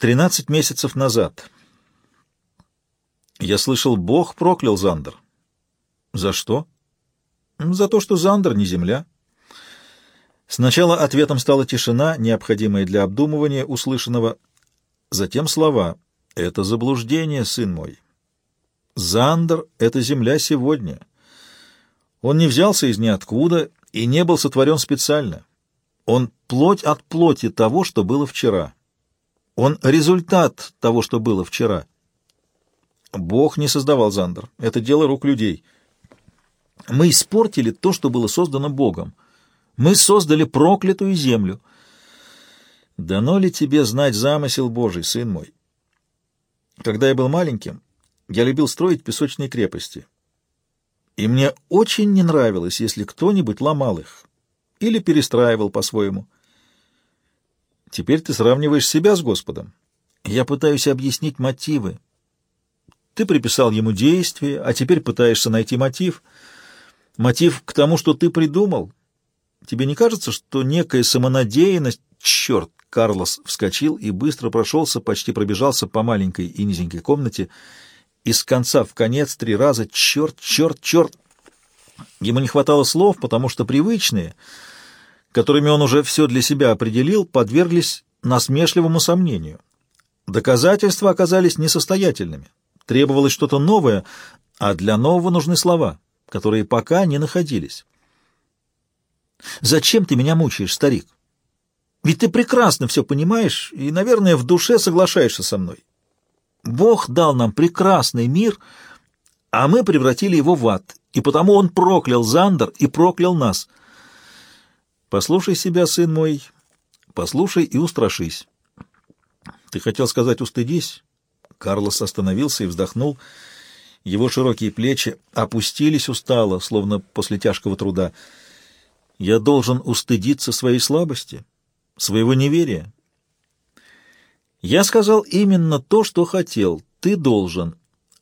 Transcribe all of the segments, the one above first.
Тринадцать месяцев назад. Я слышал, Бог проклял Зандер. За что? За то, что Зандер не земля. Сначала ответом стала тишина, необходимая для обдумывания услышанного, затем слова «Это заблуждение, сын мой». Зандер — это земля сегодня. Он не взялся из ниоткуда и не был сотворен специально. Он плоть от плоти того, что было вчера. Он результат того, что было вчера. Бог не создавал Зандер. Это дело рук людей. Мы испортили то, что было создано Богом. Мы создали проклятую землю. Дано ли тебе знать замысел Божий, сын мой? Когда я был маленьким, я любил строить песочные крепости. И мне очень не нравилось, если кто-нибудь ломал их или перестраивал по-своему. Теперь ты сравниваешь себя с Господом. Я пытаюсь объяснить мотивы. Ты приписал ему действие, а теперь пытаешься найти мотив. Мотив к тому, что ты придумал. Тебе не кажется, что некая самонадеянность... Черт! Карлос вскочил и быстро прошелся, почти пробежался по маленькой и низенькой комнате, из конца в конец три раза «черт, черт, черт». Ему не хватало слов, потому что привычные — которыми он уже все для себя определил, подверглись насмешливому сомнению. Доказательства оказались несостоятельными. Требовалось что-то новое, а для нового нужны слова, которые пока не находились. «Зачем ты меня мучаешь, старик? Ведь ты прекрасно все понимаешь и, наверное, в душе соглашаешься со мной. Бог дал нам прекрасный мир, а мы превратили его в ад, и потому он проклял Зандер и проклял нас — Послушай себя, сын мой, послушай и устрашись. Ты хотел сказать «устыдись»? Карлос остановился и вздохнул. Его широкие плечи опустились устало, словно после тяжкого труда. Я должен устыдиться своей слабости, своего неверия. Я сказал именно то, что хотел. Ты должен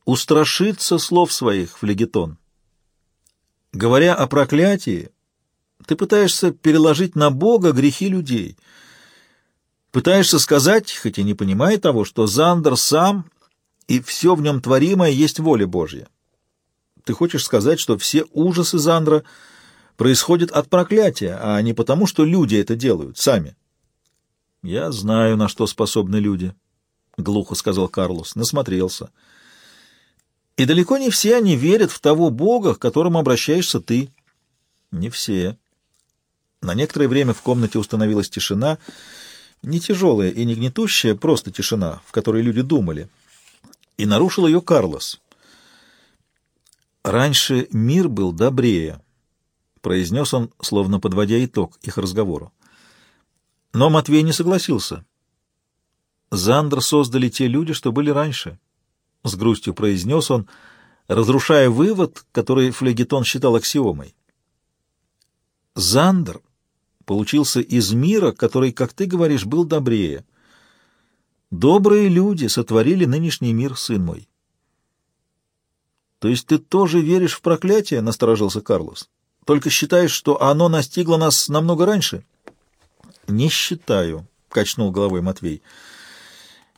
устрашиться слов своих, флегетон. Говоря о проклятии, ты пытаешься переложить на Бога грехи людей. Пытаешься сказать, хоть и не понимая того, что Зандер сам и все в нем творимое есть воля Божья. Ты хочешь сказать, что все ужасы Зандра происходят от проклятия, а не потому, что люди это делают сами. «Я знаю, на что способны люди», — глухо сказал Карлос, насмотрелся. «И далеко не все они верят в того Бога, к которому обращаешься ты». «Не все», на некоторое время в комнате установилась тишина, не тяжелая и не гнетущая, просто тишина, в которой люди думали. И нарушил ее Карлос. «Раньше мир был добрее», — произнес он, словно подводя итог их разговору. Но Матвей не согласился. «Зандр создали те люди, что были раньше», — с грустью произнес он, разрушая вывод, который Флегетон считал аксиомой. Зандр получился из мира, который, как ты говоришь, был добрее. Добрые люди сотворили нынешний мир, сын мой. То есть ты тоже веришь в проклятие, насторожился Карлос. Только считаешь, что оно настигло нас намного раньше? Не считаю, качнул головой Матвей.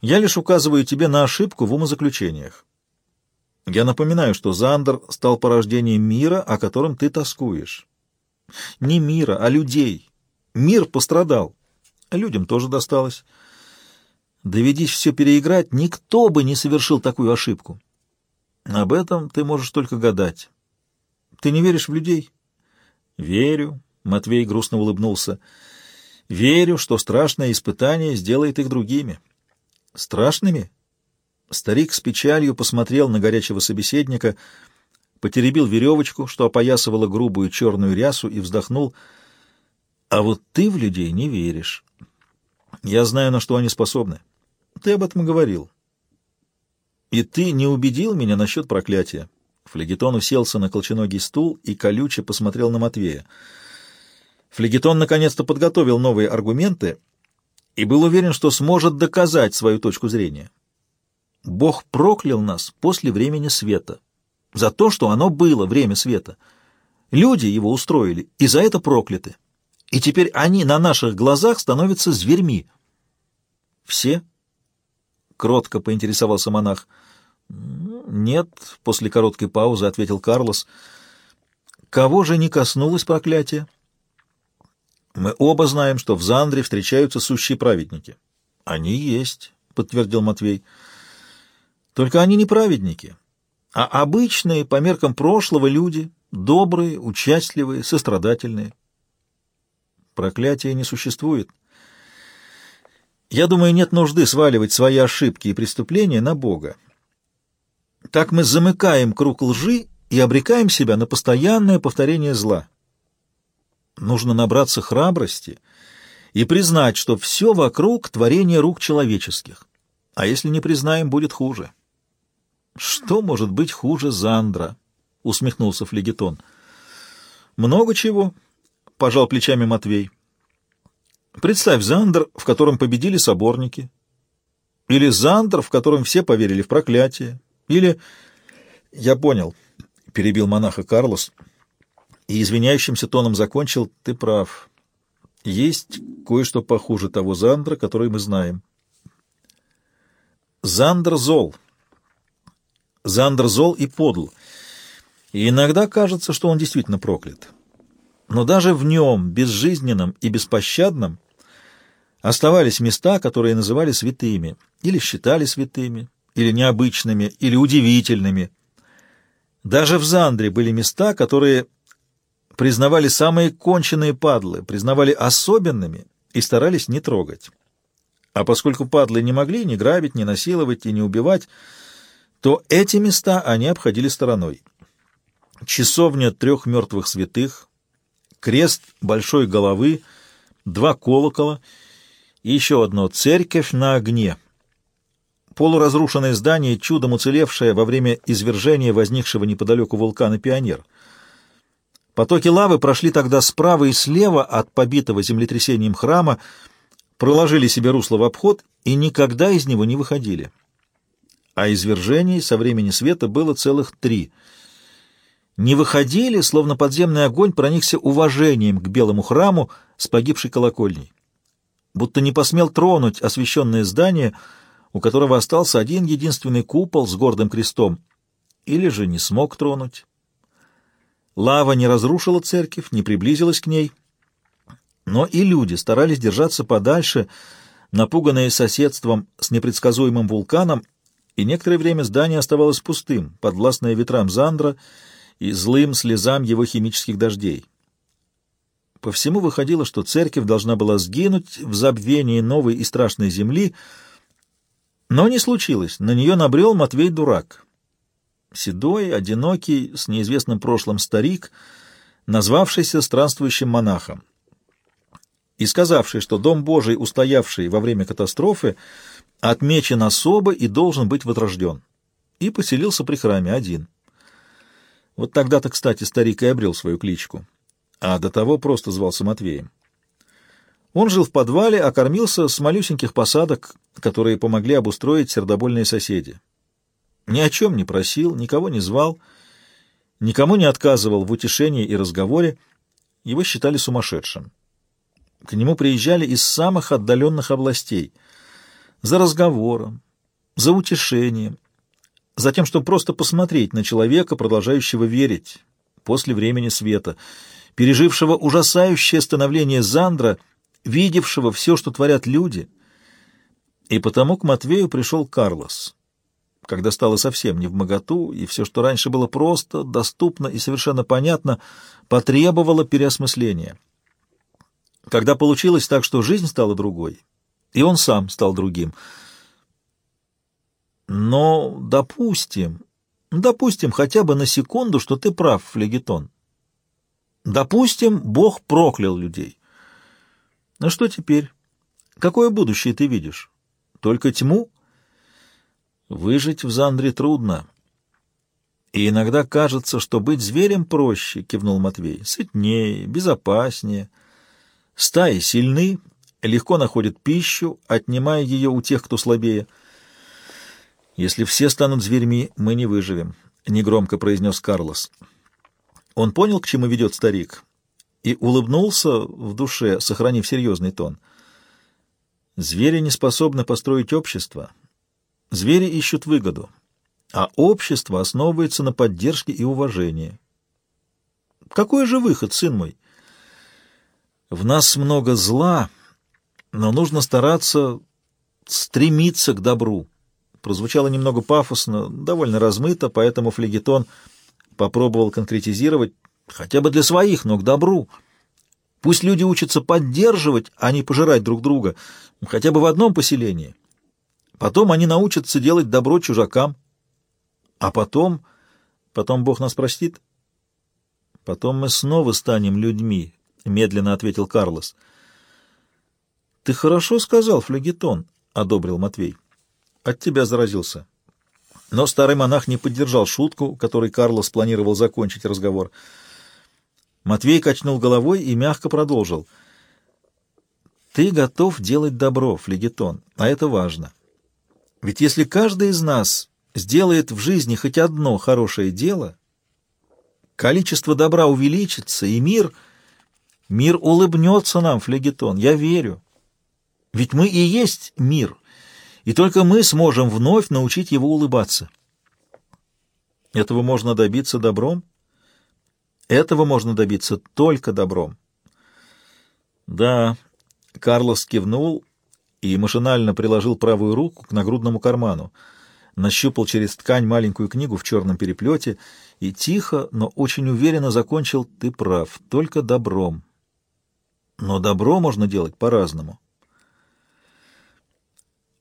Я лишь указываю тебе на ошибку в умозаключениях. Я напоминаю, что Зандер стал порождением мира, о котором ты тоскуешь. Не мира, а людей, Мир пострадал, а людям тоже досталось. Доведись все переиграть, никто бы не совершил такую ошибку. Об этом ты можешь только гадать. Ты не веришь в людей? Верю, Матвей грустно улыбнулся. Верю, что страшное испытание сделает их другими. Страшными? Старик с печалью посмотрел на горячего собеседника, потеребил веревочку, что опоясывала грубую черную рясу, и вздохнул — а вот ты в людей не веришь. Я знаю, на что они способны. Ты об этом говорил. И ты не убедил меня насчет проклятия. Флегетон уселся на колченогий стул и колюче посмотрел на Матвея. Флегетон наконец-то подготовил новые аргументы и был уверен, что сможет доказать свою точку зрения. Бог проклял нас после времени света. За то, что оно было время света. Люди его устроили, и за это прокляты и теперь они на наших глазах становятся зверьми. Все? кротко поинтересовался монах. «Нет», — после короткой паузы ответил Карлос. «Кого же не коснулось проклятие?» «Мы оба знаем, что в Зандре встречаются сущие праведники». «Они есть», — подтвердил Матвей. «Только они не праведники, а обычные, по меркам прошлого, люди, добрые, участливые, сострадательные. Проклятия не существует. Я думаю, нет нужды сваливать свои ошибки и преступления на Бога. Так мы замыкаем круг лжи и обрекаем себя на постоянное повторение зла. Нужно набраться храбрости и признать, что все вокруг — творение рук человеческих. А если не признаем, будет хуже. «Что может быть хуже Зандра?» — усмехнулся флегетон. «Много чего», — пожал плечами Матвей. «Представь Зандр, в котором победили соборники. Или Зандр, в котором все поверили в проклятие. Или...» «Я понял», — перебил монаха Карлос и извиняющимся тоном закончил. «Ты прав. Есть кое-что похуже того Зандра, который мы знаем». Зандр зол. Зандер зол и подл, и иногда кажется, что он действительно проклят. Но даже в нем, безжизненном и беспощадном, оставались места, которые называли святыми, или считали святыми, или необычными, или удивительными. Даже в Зандре были места, которые признавали самые конченые падлы, признавали особенными и старались не трогать. А поскольку падлы не могли ни грабить, ни насиловать и не убивать, то эти места они обходили стороной. Часовня трех мертвых святых, крест большой головы, два колокола и еще одно — церковь на огне. Полуразрушенное здание, чудом уцелевшее во время извержения возникшего неподалеку вулкана Пионер. Потоки лавы прошли тогда справа и слева от побитого землетрясением храма, проложили себе русло в обход и никогда из него не выходили а извержений со времени света было целых три. Не выходили, словно подземный огонь проникся уважением к белому храму с погибшей колокольней. Будто не посмел тронуть освященное здание, у которого остался один единственный купол с гордым крестом, или же не смог тронуть. Лава не разрушила церковь, не приблизилась к ней, но и люди старались держаться подальше, напуганные соседством с непредсказуемым вулканом и некоторое время здание оставалось пустым, подвластное ветрам Зандра и злым слезам его химических дождей. По всему выходило, что церковь должна была сгинуть в забвении новой и страшной земли, но не случилось. На нее набрел Матвей-дурак. Седой, одинокий, с неизвестным прошлым старик, назвавшийся странствующим монахом. И сказавший, что Дом Божий, устоявший во время катастрофы, отмечен особо и должен быть возрожден. И поселился при храме один. Вот тогда-то, кстати, старик и обрел свою кличку, а до того просто звался Матвеем. Он жил в подвале, а кормился с малюсеньких посадок, которые помогли обустроить сердобольные соседи. Ни о чем не просил, никого не звал, никому не отказывал в утешении и разговоре, его считали сумасшедшим. К нему приезжали из самых отдаленных областей — за разговором, за утешением, за тем, чтобы просто посмотреть на человека, продолжающего верить после времени света, пережившего ужасающее становление Зандра, видевшего все, что творят люди. И потому к Матвею пришел Карлос, когда стало совсем не в моготу, и все, что раньше было просто, доступно и совершенно понятно, потребовало переосмысления. Когда получилось так, что жизнь стала другой, и он сам стал другим. Но допустим, допустим хотя бы на секунду, что ты прав, флегетон. Допустим, Бог проклял людей. Ну что теперь? Какое будущее ты видишь? Только тьму? Выжить в Зандре трудно. И иногда кажется, что быть зверем проще, кивнул Матвей. Сытнее, безопаснее. Стаи сильны, легко находит пищу, отнимая ее у тех, кто слабее. «Если все станут зверьми, мы не выживем», — негромко произнес Карлос. Он понял, к чему ведет старик, и улыбнулся в душе, сохранив серьезный тон. «Звери не способны построить общество, Звери ищут выгоду, а общество основывается на поддержке и уважении. Какой же выход, сын мой? В нас много зла, но нужно стараться стремиться к добру. Прозвучало немного пафосно, довольно размыто, поэтому флегетон попробовал конкретизировать хотя бы для своих, но к добру. Пусть люди учатся поддерживать, а не пожирать друг друга, хотя бы в одном поселении. Потом они научатся делать добро чужакам. А потом... Потом Бог нас простит? Потом мы снова станем людьми, — медленно ответил Карлос. — Ты хорошо сказал, флегетон, — одобрил Матвей. — От тебя заразился. Но старый монах не поддержал шутку, которой Карлос планировал закончить разговор. Матвей качнул головой и мягко продолжил. «Ты готов делать добро, флегетон, а это важно. Ведь если каждый из нас сделает в жизни хоть одно хорошее дело, количество добра увеличится, и мир... Мир улыбнется нам, флегетон, я верю. Ведь мы и есть мир, и только мы сможем вновь научить его улыбаться. Этого можно добиться добром? Этого можно добиться только добром. Да, Карлос кивнул и машинально приложил правую руку к нагрудному карману, нащупал через ткань маленькую книгу в черном переплете и тихо, но очень уверенно закончил «Ты прав, только добром». Но добро можно делать по-разному.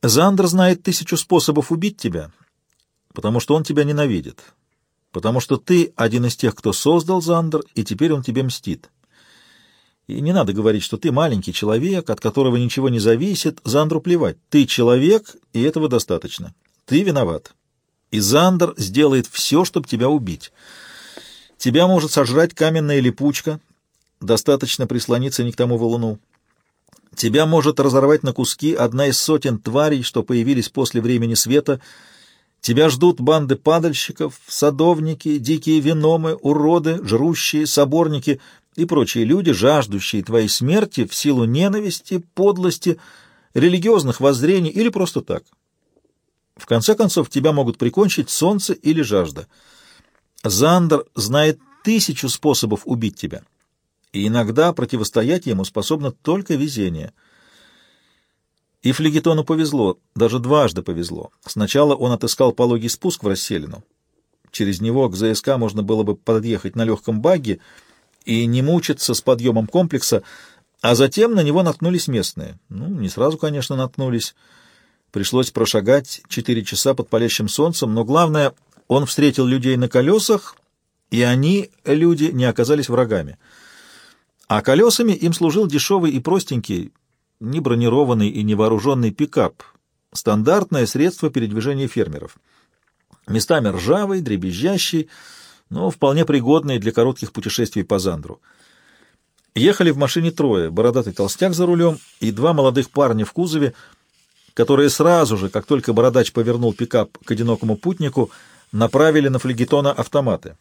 Зандер знает тысячу способов убить тебя, потому что он тебя ненавидит, потому что ты один из тех, кто создал Зандер, и теперь он тебе мстит. И не надо говорить, что ты маленький человек, от которого ничего не зависит, Зандру плевать. Ты человек, и этого достаточно. Ты виноват. И Зандер сделает все, чтобы тебя убить. Тебя может сожрать каменная липучка, достаточно прислониться не к тому валуну. Тебя может разорвать на куски одна из сотен тварей, что появились после времени света. Тебя ждут банды падальщиков, садовники, дикие виномы, уроды, жрущие, соборники и прочие люди, жаждущие твоей смерти в силу ненависти, подлости, религиозных воззрений или просто так. В конце концов, тебя могут прикончить солнце или жажда. Зандер знает тысячу способов убить тебя и иногда противостоять ему способно только везение. И Флегетону повезло, даже дважды повезло. Сначала он отыскал пологий спуск в расселину. Через него к ЗСК можно было бы подъехать на легком багге и не мучиться с подъемом комплекса, а затем на него наткнулись местные. Ну, не сразу, конечно, наткнулись. Пришлось прошагать четыре часа под палящим солнцем, но главное, он встретил людей на колесах, и они, люди, не оказались врагами — а колесами им служил дешевый и простенький, не бронированный и не вооруженный пикап, стандартное средство передвижения фермеров. Местами ржавый, дребезжащий, но вполне пригодный для коротких путешествий по Зандру. Ехали в машине трое, бородатый толстяк за рулем и два молодых парня в кузове, которые сразу же, как только бородач повернул пикап к одинокому путнику, направили на флегетона автоматы.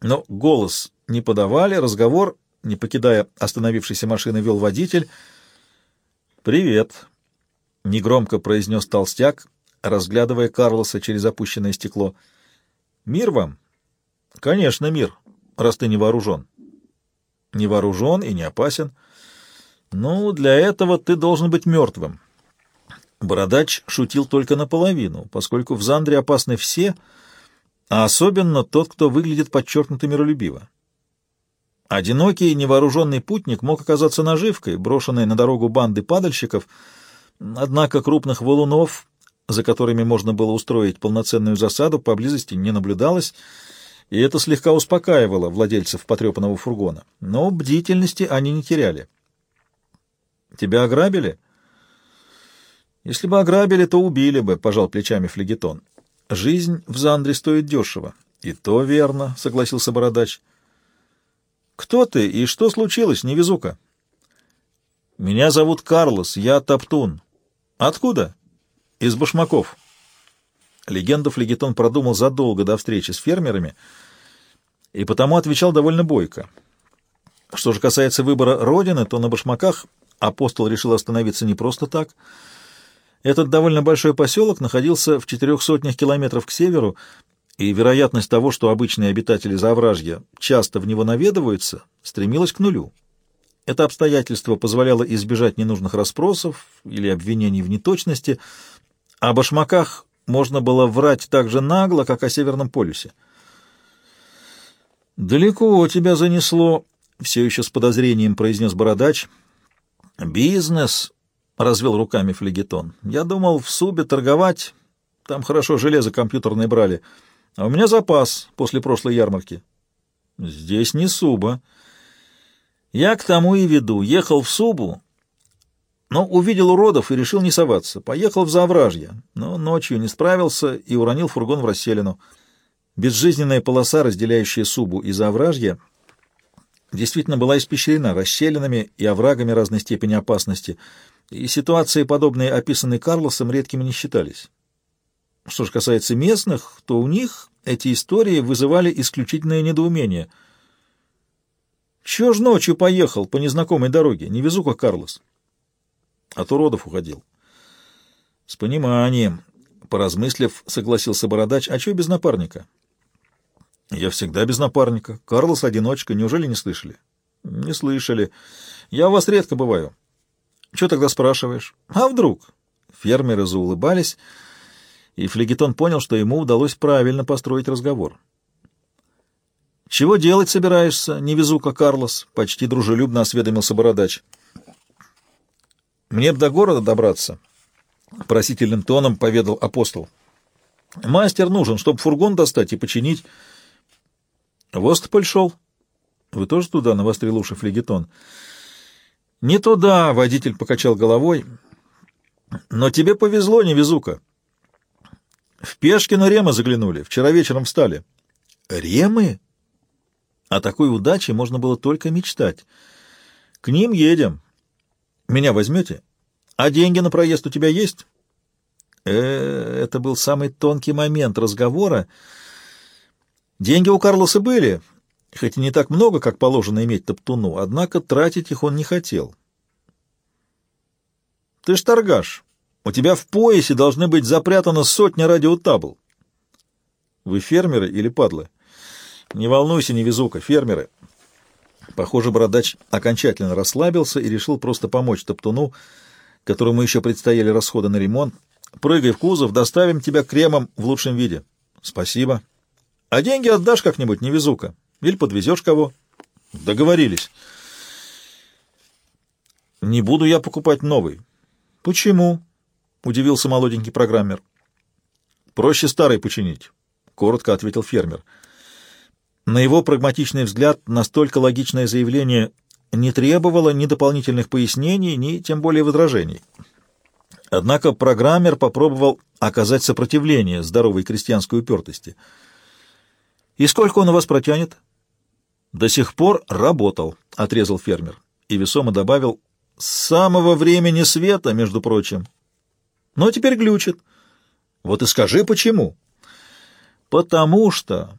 Но голос не подавали, разговор не покидая остановившейся машины, вел водитель. «Привет», — негромко произнес толстяк, разглядывая Карлоса через опущенное стекло. «Мир вам?» «Конечно, мир, раз ты не вооружен». «Не вооружен и не опасен. Ну, для этого ты должен быть мертвым». Бородач шутил только наполовину, поскольку в Зандре опасны все, а особенно тот, кто выглядит подчеркнуто миролюбиво. Одинокий невооруженный путник мог оказаться наживкой, брошенной на дорогу банды падальщиков, однако крупных валунов, за которыми можно было устроить полноценную засаду, поблизости не наблюдалось, и это слегка успокаивало владельцев потрепанного фургона. Но бдительности они не теряли. «Тебя ограбили?» «Если бы ограбили, то убили бы», — пожал плечами флегетон. «Жизнь в Зандре стоит дешево». «И то верно», — согласился бородач. «Кто ты и что случилось, невезука?» «Меня зовут Карлос, я Топтун». «Откуда?» «Из Башмаков». Легенду флегетон продумал задолго до встречи с фермерами и потому отвечал довольно бойко. Что же касается выбора родины, то на Башмаках апостол решил остановиться не просто так. Этот довольно большой поселок находился в четырех сотнях километров к северу, и вероятность того, что обычные обитатели Завражья часто в него наведываются, стремилась к нулю. Это обстоятельство позволяло избежать ненужных расспросов или обвинений в неточности. О башмаках можно было врать так же нагло, как о Северном полюсе. «Далеко тебя занесло», — все еще с подозрением произнес Бородач. «Бизнес», — развел руками флегетон. «Я думал в Субе торговать, там хорошо железо компьютерное брали, а у меня запас после прошлой ярмарки». «Здесь не Суба». «Я к тому и веду. Ехал в Субу, но увидел уродов и решил не соваться. Поехал в Завражье, но ночью не справился и уронил фургон в расселину». Безжизненная полоса, разделяющая Субу и Завражье, действительно была испещрена расщелинами и оврагами разной степени опасности, и ситуации, подобные описанной Карлосом, редкими не считались. Что же касается местных, то у них эти истории вызывали исключительное недоумение. «Чего ж ночью поехал по незнакомой дороге? Не везу, как Карлос». От уродов уходил. «С пониманием», — поразмыслив, согласился Бородач, «а чего без напарника?» Я всегда без напарника. Карлос одиночка. Неужели не слышали? Не слышали. Я у вас редко бываю. Что тогда спрашиваешь? А вдруг? Фермеры заулыбались, и Флегетон понял, что ему удалось правильно построить разговор. «Чего делать собираешься, невезука Карлос?» — почти дружелюбно осведомился Бородач. «Мне б до города добраться», — просительным тоном поведал апостол. «Мастер нужен, чтобы фургон достать и починить». В Остополь шел? Вы тоже туда, навострил уши флегетон? Не туда, водитель покачал головой. Но тебе повезло, невезука. В Пешкино Рема заглянули, вчера вечером встали. Ремы? О такой удаче можно было только мечтать. К ним едем. Меня возьмете? А деньги на проезд у тебя есть? Э, это был самый тонкий момент разговора, Деньги у Карлоса были, хоть и не так много, как положено иметь топтуну, однако тратить их он не хотел. «Ты ж торгаш. У тебя в поясе должны быть запрятаны сотни радиотабл». «Вы фермеры или падлы?» «Не волнуйся, невезука, фермеры». Похоже, бородач окончательно расслабился и решил просто помочь топтуну, которому еще предстояли расходы на ремонт. «Прыгай в кузов, доставим тебя кремом в лучшем виде». «Спасибо». А деньги отдашь как-нибудь, невезука. Или подвезешь кого. Договорились. Не буду я покупать новый. Почему? Удивился молоденький программер. Проще старый починить, коротко ответил фермер. На его прагматичный взгляд настолько логичное заявление не требовало ни дополнительных пояснений, ни тем более возражений. Однако программер попробовал оказать сопротивление здоровой крестьянской упертости — «И сколько он у вас протянет?» «До сих пор работал», — отрезал фермер. И весомо добавил, «с самого времени света, между прочим». «Но теперь глючит». «Вот и скажи, почему?» «Потому что...»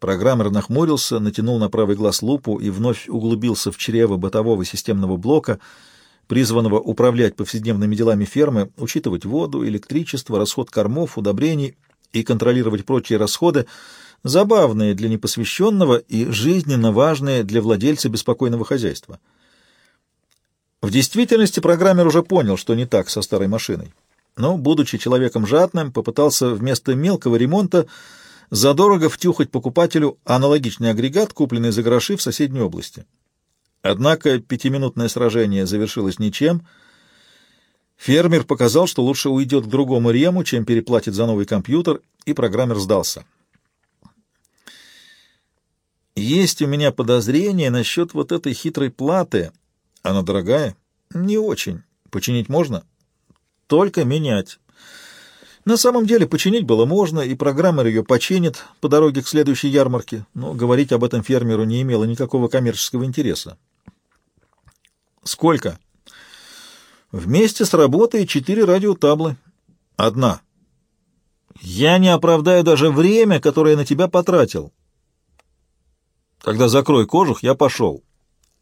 Программер нахмурился, натянул на правый глаз лупу и вновь углубился в чрево бытового системного блока, призванного управлять повседневными делами фермы, учитывать воду, электричество, расход кормов, удобрений и контролировать прочие расходы, забавные для непосвященного и жизненно важные для владельца беспокойного хозяйства. В действительности программер уже понял, что не так со старой машиной, но, будучи человеком жадным, попытался вместо мелкого ремонта задорого втюхать покупателю аналогичный агрегат, купленный за гроши в соседней области. Однако пятиминутное сражение завершилось ничем. Фермер показал, что лучше уйдет к другому рему, чем переплатит за новый компьютер, и программер сдался. Есть у меня подозрение насчет вот этой хитрой платы. Она дорогая? Не очень. Починить можно? Только менять. На самом деле починить было можно, и программер ее починит по дороге к следующей ярмарке, но говорить об этом фермеру не имело никакого коммерческого интереса. Сколько? Вместе с работой четыре радиотаблы. Одна. Я не оправдаю даже время, которое на тебя потратил. Тогда закрой кожух, я пошел.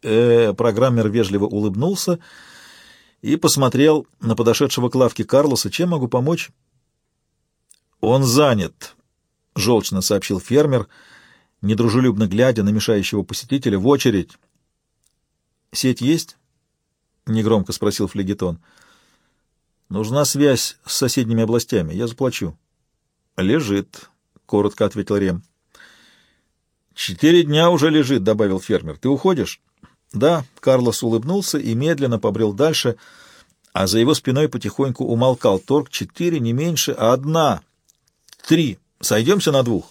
Э, программер вежливо улыбнулся и посмотрел на подошедшего к лавке Карлоса. «Чем могу помочь?» «Он занят», — желчно сообщил фермер, недружелюбно глядя на мешающего посетителя. «В очередь». «Сеть есть?» — негромко спросил флегетон. «Нужна связь с соседними областями. Я заплачу». «Лежит», — коротко ответил Рем. «Четыре дня уже лежит», — добавил фермер. «Ты уходишь?» «Да», — Карлос улыбнулся и медленно побрел дальше, а за его спиной потихоньку умолкал торг. «Четыре, не меньше, а одна. Три. Сойдемся на двух».